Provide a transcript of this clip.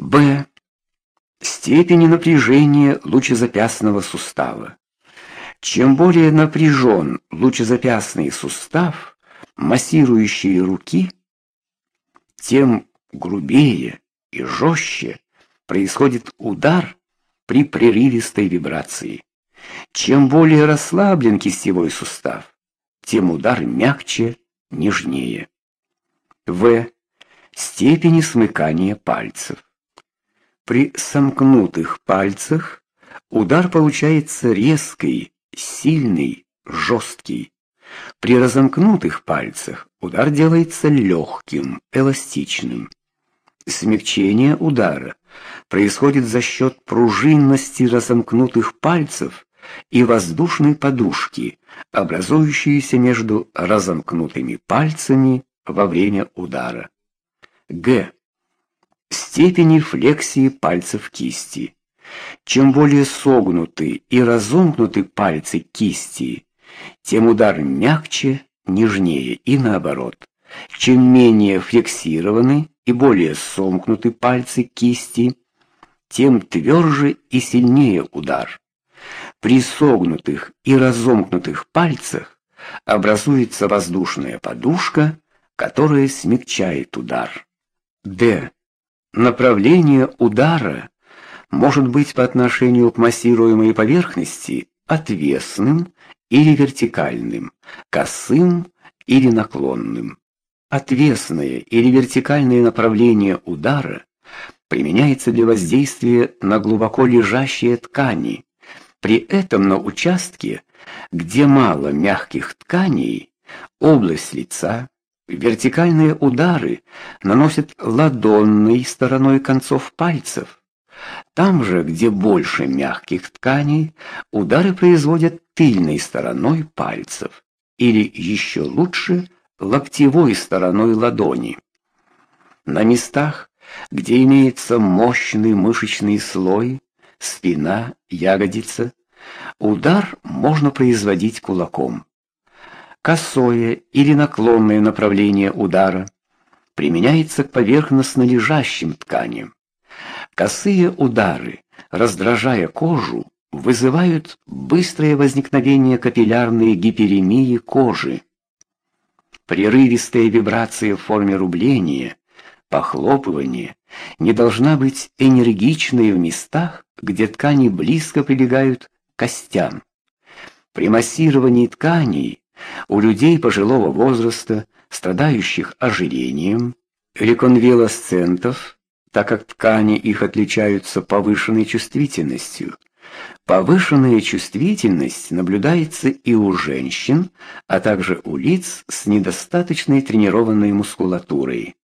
Б. Степени напряжения лучезапястного сустава. Чем более напряжен лучезапястный сустав, массирующий руки, тем грубее и жестче происходит удар при прерывистой вибрации. Чем более расслаблен кистевой сустав, тем удар мягче, нежнее. В. Степени смыкания пальцев. При сомкнутых пальцах удар получается резкий, сильный, жесткий. При разомкнутых пальцах удар делается легким, эластичным. Смягчение удара происходит за счет пружинности разомкнутых пальцев и воздушной подушки, образующейся между разомкнутыми пальцами во время удара. Г. Степени флексии пальцев кисти. Чем более согнуты и разомкнуты пальцы кисти, тем удар мягче, нежнее и наоборот. Чем менее флексированы и более сомкнуты пальцы кисти, тем тверже и сильнее удар. При согнутых и разомкнутых пальцах образуется воздушная подушка, которая смягчает удар. Д. Направление удара может быть по отношению к массируемой поверхности отвесным или вертикальным, косым или наклонным. Отвесное или вертикальное направление удара применяется для воздействия на глубоко лежащие ткани. При этом на участке, где мало мягких тканей, область лица, вертикальные удары наносят ладонной стороной концов пальцев. Там же, где больше мягких тканей, удары производят тыльной стороной пальцев или еще лучше локтевой стороной ладони. На местах, где имеется мощный мышечный слой, спина, ягодица, удар можно производить кулаком. Косое или наклонное направление удара применяется к поверхностно лежащим тканям. Косые удары, раздражая кожу, вызывают быстрое возникновение капиллярной гиперемии кожи. Прерывистая вибрация в форме рубления Похлопывание не должна быть энергичной в местах, где ткани близко прилегают к костям. При массировании тканей у людей пожилого возраста, страдающих ожирением, реконвалесцентов, так как ткани их отличаются повышенной чувствительностью, Повышенная чувствительность наблюдается и у женщин, а также у лиц с недостаточной тренированной мускулатурой.